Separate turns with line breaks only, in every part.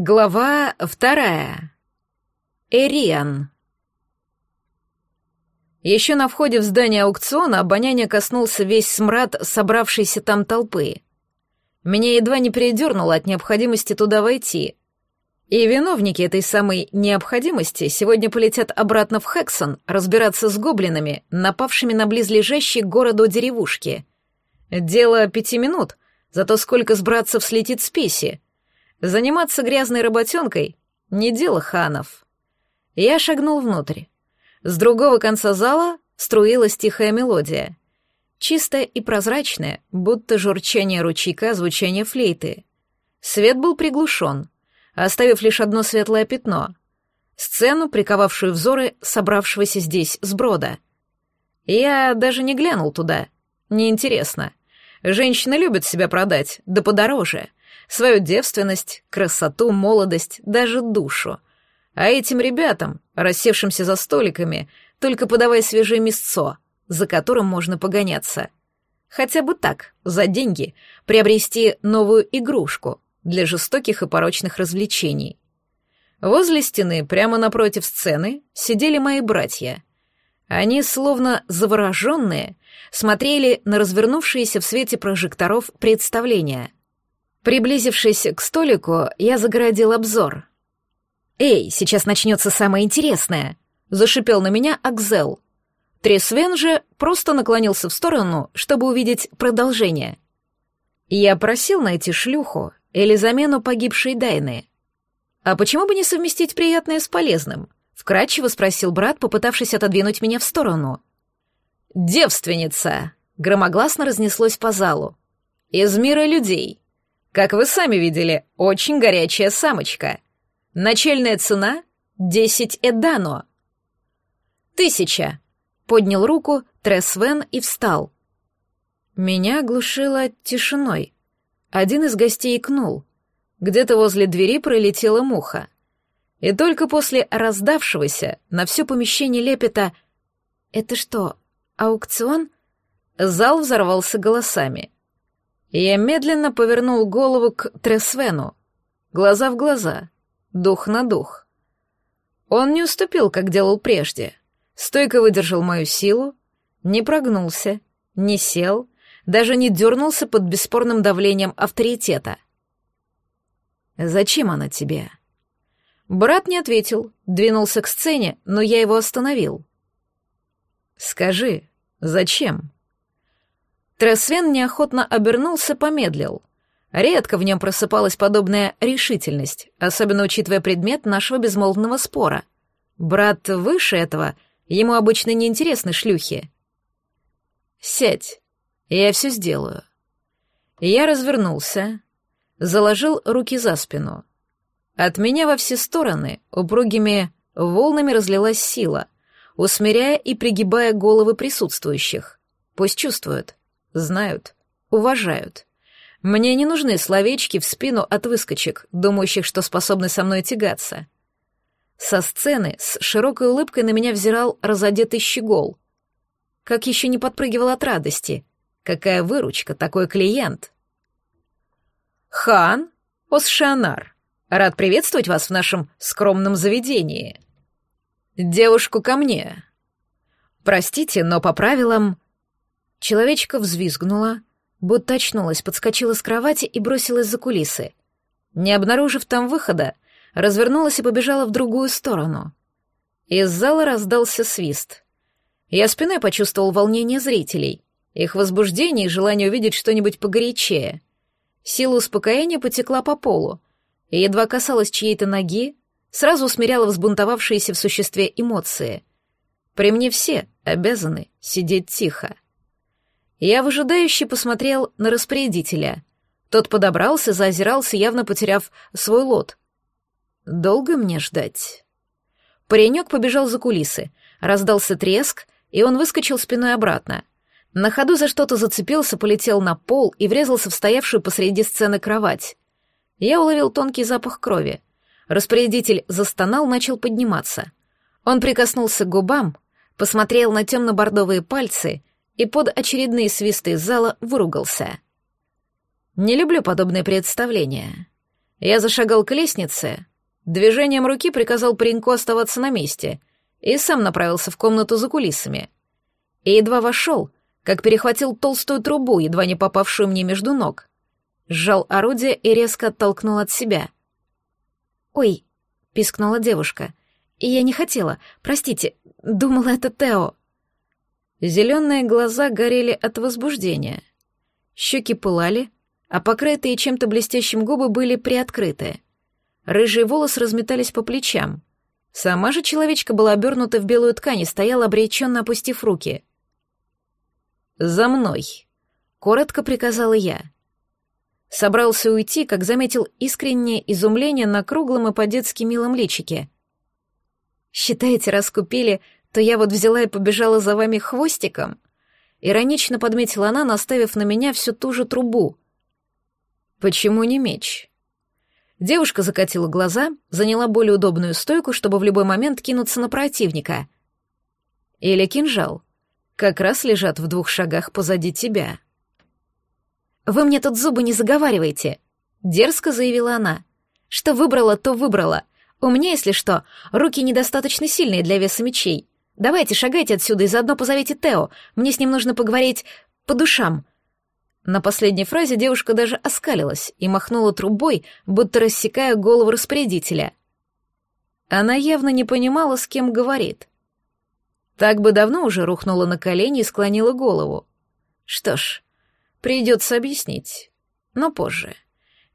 Глава вторая. Эриан. Еще на входе в здание аукциона обоняние коснулся весь смрад собравшейся там толпы. Меня едва не передернуло от необходимости туда войти. И виновники этой самой необходимости сегодня полетят обратно в Хексон разбираться с гоблинами, напавшими на близлежащие к городу деревушки. Дело пяти минут, зато сколько с братцев слетит спеси — Заниматься грязной работенкой — не дело ханов. Я шагнул внутрь. С другого конца зала струилась тихая мелодия. Чистая и прозрачная, будто журчание ручейка, звучание флейты. Свет был приглушен, оставив лишь одно светлое пятно — сцену, приковавшую взоры собравшегося здесь сброда. Я даже не глянул туда. Неинтересно. Женщины любят себя продать, да подороже свою девственность, красоту, молодость, даже душу. А этим ребятам, рассевшимся за столиками, только подавай свежее мясцо, за которым можно погоняться. Хотя бы так, за деньги, приобрести новую игрушку для жестоких и порочных развлечений. Возле стены, прямо напротив сцены, сидели мои братья. Они, словно завороженные, смотрели на развернувшиеся в свете прожекторов представления — Приблизившись к столику, я загородил обзор. «Эй, сейчас начнется самое интересное!» — зашипел на меня Акзел. Тресвен же просто наклонился в сторону, чтобы увидеть продолжение. Я просил найти шлюху или замену погибшей Дайны. «А почему бы не совместить приятное с полезным?» — вкратчиво спросил брат, попытавшись отодвинуть меня в сторону. «Девственница!» — громогласно разнеслось по залу. «Из мира людей!» Как вы сами видели, очень горячая самочка. Начальная цена — десять эдано. Тысяча. Поднял руку Тресвен и встал. Меня оглушило тишиной. Один из гостей икнул. Где-то возле двери пролетела муха. И только после раздавшегося на все помещение лепета «Это что, аукцион?» Зал взорвался голосами — я медленно повернул голову к Тресвену, глаза в глаза, дух на дух. Он не уступил, как делал прежде. Стойко выдержал мою силу, не прогнулся, не сел, даже не дернулся под бесспорным давлением авторитета. «Зачем она тебе?» Брат не ответил, двинулся к сцене, но я его остановил. «Скажи, зачем?» Тресвен неохотно обернулся, помедлил. Редко в нем просыпалась подобная решительность, особенно учитывая предмет нашего безмолвного спора. Брат выше этого, ему обычно неинтересны шлюхи. «Сядь, я все сделаю». Я развернулся, заложил руки за спину. От меня во все стороны упругими волнами разлилась сила, усмиряя и пригибая головы присутствующих. Пусть чувствуют знают, уважают. Мне не нужны словечки в спину от выскочек, думающих, что способны со мной тягаться. Со сцены с широкой улыбкой на меня взирал разодетый щегол. Как еще не подпрыгивал от радости. Какая выручка, такой клиент. «Хан, Осшанар, рад приветствовать вас в нашем скромном заведении. Девушку ко мне. Простите, но по правилам Человечка взвизгнула, будто очнулась, подскочила с кровати и бросилась за кулисы. Не обнаружив там выхода, развернулась и побежала в другую сторону. Из зала раздался свист. Я спиной почувствовал волнение зрителей, их возбуждение и желание увидеть что-нибудь погорячее. Сила успокоения потекла по полу, и едва касалась чьей-то ноги, сразу усмиряла взбунтовавшиеся в существе эмоции. При мне все обязаны сидеть тихо. Я выжидающе посмотрел на распорядителя. Тот подобрался, заозирался, явно потеряв свой лот. «Долго мне ждать?» Паренек побежал за кулисы, раздался треск, и он выскочил спиной обратно. На ходу за что-то зацепился, полетел на пол и врезался в стоявшую посреди сцены кровать. Я уловил тонкий запах крови. Распорядитель застонал, начал подниматься. Он прикоснулся к губам, посмотрел на темно-бордовые пальцы и под очередные свисты из зала выругался. Не люблю подобные представления. Я зашагал к лестнице, движением руки приказал пареньку оставаться на месте и сам направился в комнату за кулисами. И едва вошел, как перехватил толстую трубу, едва не попавшую мне между ног. Сжал орудие и резко оттолкнул от себя. «Ой», — пискнула девушка, — «я не хотела, простите, думала, это Тео». Зеленые глаза горели от возбуждения. Щеки пылали, а покрытые чем-то блестящим губы были приоткрыты. Рыжие волосы разметались по плечам. Сама же человечка была обернута в белую ткань и стояла обреченно опустив руки. «За мной!» — коротко приказала я. Собрался уйти, как заметил искреннее изумление на круглом и по-детски милом личике. «Считаете, раз то я вот взяла и побежала за вами хвостиком?» Иронично подметила она, наставив на меня всю ту же трубу — «Почему не меч?» Девушка закатила глаза, заняла более удобную стойку, чтобы в любой момент кинуться на противника. Или кинжал. Как раз лежат в двух шагах позади тебя. «Вы мне тут зубы не заговаривайте», — дерзко заявила она. «Что выбрала, то выбрала. У меня, если что, руки недостаточно сильные для веса мечей. Давайте шагайте отсюда и заодно позовите Тео. Мне с ним нужно поговорить по душам. На последней фразе девушка даже оскалилась и махнула трубой, будто рассекая голову распорядителя. Она явно не понимала, с кем говорит. Так бы давно уже рухнула на колени и склонила голову. Что ж, придется объяснить, но позже.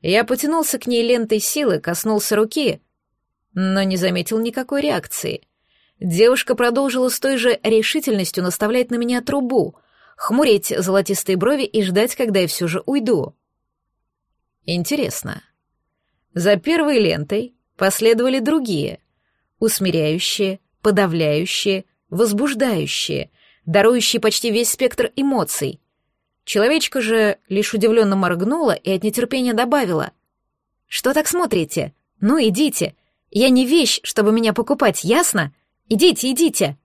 Я потянулся к ней лентой силы, коснулся руки, но не заметил никакой реакции. Девушка продолжила с той же решительностью наставлять на меня трубу, хмурить золотистые брови и ждать, когда я все же уйду. Интересно. За первой лентой последовали другие, усмиряющие, подавляющие, возбуждающие, дарующие почти весь спектр эмоций. Человечка же лишь удивленно моргнула и от нетерпения добавила. «Что так смотрите? Ну, идите. Я не вещь, чтобы меня покупать, ясно? Идите, идите!»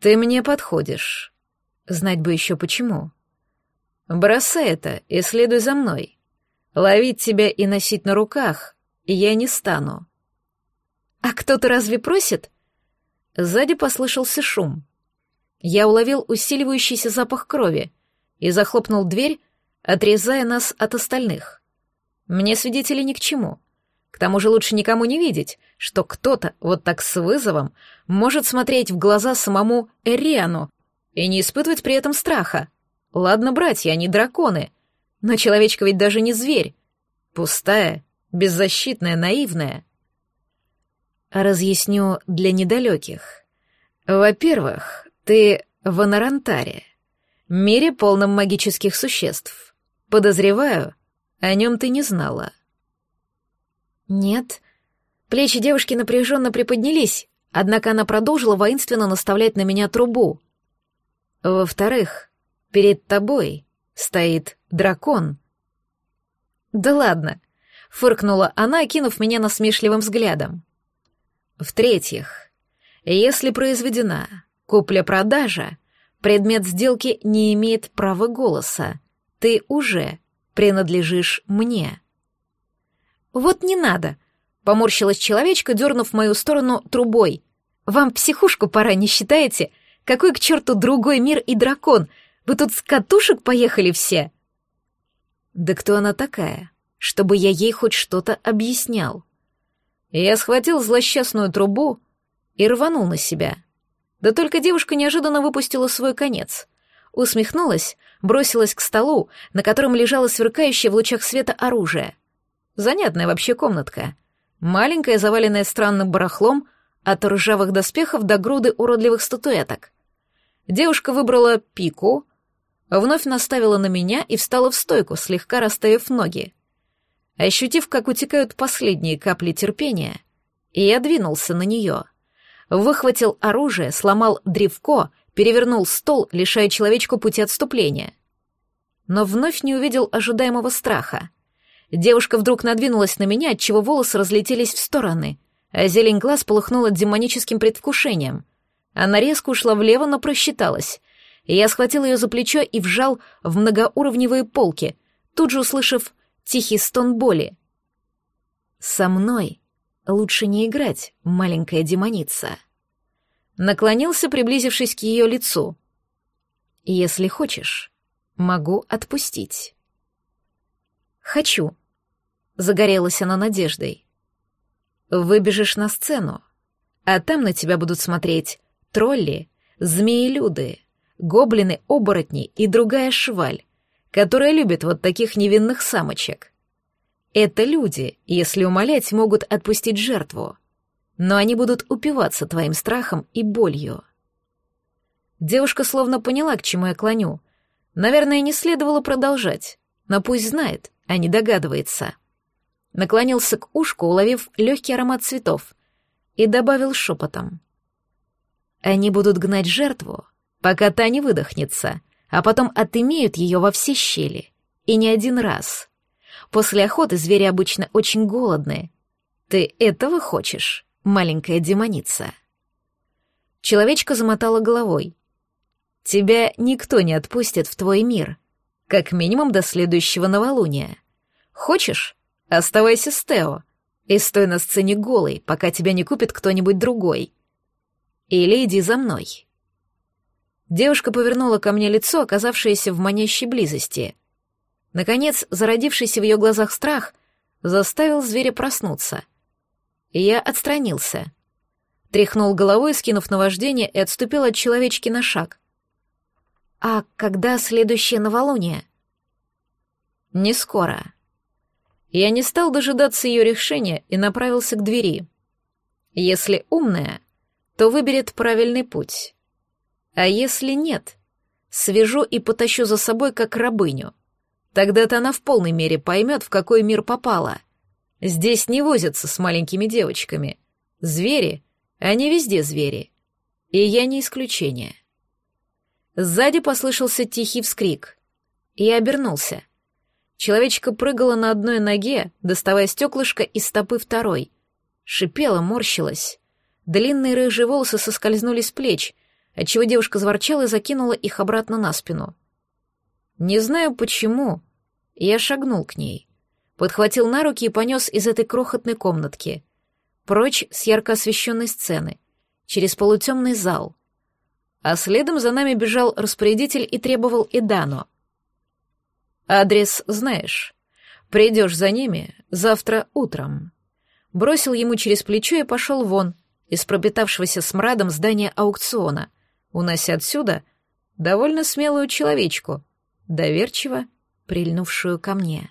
«Ты мне подходишь. Знать бы еще почему. Бросай это и следуй за мной. Ловить тебя и носить на руках я не стану». «А кто-то разве просит?» Сзади послышался шум. Я уловил усиливающийся запах крови и захлопнул дверь, отрезая нас от остальных. Мне свидетели ни к чему. К тому же лучше никому не видеть, что кто-то вот так с вызовом может смотреть в глаза самому Эриану и не испытывать при этом страха. Ладно, братья, они драконы, но человечка ведь даже не зверь. Пустая, беззащитная, наивная. Разъясню для недалеких. Во-первых, ты в Анарантаре, мире полном магических существ. Подозреваю, о нем ты не знала. — «Нет». Плечи девушки напряженно приподнялись, однако она продолжила воинственно наставлять на меня трубу. «Во-вторых, перед тобой стоит дракон». «Да ладно», — фыркнула она, кинув меня насмешливым взглядом. «В-третьих, если произведена купля-продажа, предмет сделки не имеет права голоса. Ты уже принадлежишь мне». «Вот не надо!» — поморщилась человечка, дернув мою сторону трубой. «Вам психушку пора, не считаете? Какой к черту другой мир и дракон? Вы тут с катушек поехали все?» «Да кто она такая, чтобы я ей хоть что-то объяснял?» Я схватил злосчастную трубу и рванул на себя. Да только девушка неожиданно выпустила свой конец. Усмехнулась, бросилась к столу, на котором лежало сверкающее в лучах света оружие — Занятная вообще комнатка. Маленькая, заваленная странным барахлом, от ржавых доспехов до груды уродливых статуэток. Девушка выбрала пику, вновь наставила на меня и встала в стойку, слегка расставив ноги. Ощутив, как утекают последние капли терпения, я двинулся на нее. Выхватил оружие, сломал древко, перевернул стол, лишая человечку пути отступления. Но вновь не увидел ожидаемого страха — Девушка вдруг надвинулась на меня, отчего волосы разлетелись в стороны, а зелень глаз полыхнула демоническим предвкушением. Она резко ушла влево, но просчиталась. Я схватил ее за плечо и вжал в многоуровневые полки, тут же услышав тихий стон боли. «Со мной лучше не играть, маленькая демоница». Наклонился, приблизившись к ее лицу. «Если хочешь, могу отпустить». «Хочу», — загорелась она надеждой. «Выбежишь на сцену, а там на тебя будут смотреть тролли, змеи-люды, гоблины-оборотни и другая шваль, которая любит вот таких невинных самочек. Это люди, если умолять, могут отпустить жертву, но они будут упиваться твоим страхом и болью. Девушка словно поняла, к чему я клоню. Наверное, не следовало продолжать, но пусть знает, а не догадывается. Наклонился к ушку, уловив легкий аромат цветов, и добавил шепотом. Они будут гнать жертву, пока та не выдохнется, а потом отымеют ее во все щели. И не один раз. После охоты звери обычно очень голодные. Ты этого хочешь, маленькая демоница? Человечка замотала головой. Тебя никто не отпустит в твой мир, как минимум до следующего новолуния. Хочешь? Оставайся с Тео и стой на сцене голой, пока тебя не купит кто-нибудь другой. Или иди за мной. Девушка повернула ко мне лицо, оказавшееся в манящей близости. Наконец, зародившийся в ее глазах страх заставил зверя проснуться. я отстранился. Тряхнул головой, скинув наваждение, и отступил от человечки на шаг. «А когда следующее новолуние?» «Не скоро». Я не стал дожидаться ее решения и направился к двери. Если умная, то выберет правильный путь. А если нет, свяжу и потащу за собой как рабыню. Тогда-то она в полной мере поймет, в какой мир попала. Здесь не возятся с маленькими девочками. Звери, они везде звери. И я не исключение. Сзади послышался тихий вскрик. Я обернулся. Человечка прыгала на одной ноге, доставая стеклышко из стопы второй. Шипела, морщилась. Длинные рыжие волосы соскользнули с плеч, отчего девушка заворчала и закинула их обратно на спину. Не знаю почему, я шагнул к ней, подхватил на руки и понес из этой крохотной комнатки, прочь с ярко освещенной сцены, через полутемный зал. А следом за нами бежал распорядитель и требовал Эдано. «Адрес знаешь. Придешь за ними завтра утром». Бросил ему через плечо и пошел вон, из пропитавшегося смрадом здания аукциона, унося отсюда довольно смелую человечку, доверчиво прильнувшую ко мне.